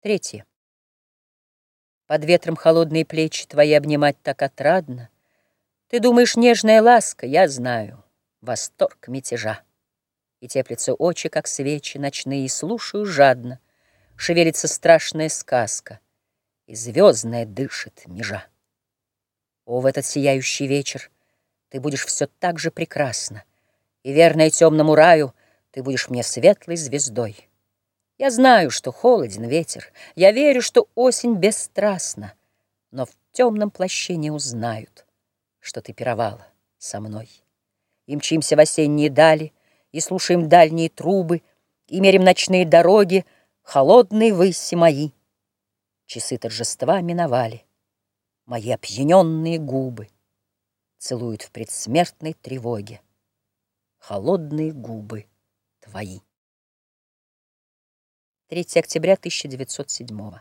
Третье. Под ветром холодные плечи Твои обнимать так отрадно. Ты думаешь, нежная ласка, я знаю, Восторг мятежа. И теплятся очи, как свечи ночные, И слушаю жадно. Шевелится страшная сказка, И звездная дышит межа. О, в этот сияющий вечер Ты будешь все так же прекрасна, И, верная темному раю, Ты будешь мне светлой звездой. Я знаю, что холоден ветер, Я верю, что осень бесстрастна, Но в темном плаще не узнают, Что ты пировала со мной. И мчимся в осенние дали, И слушаем дальние трубы, И мерим ночные дороги, Холодные выси мои. Часы торжества миновали, Мои опьяненные губы Целуют в предсмертной тревоге Холодные губы твои. 3 октября 1907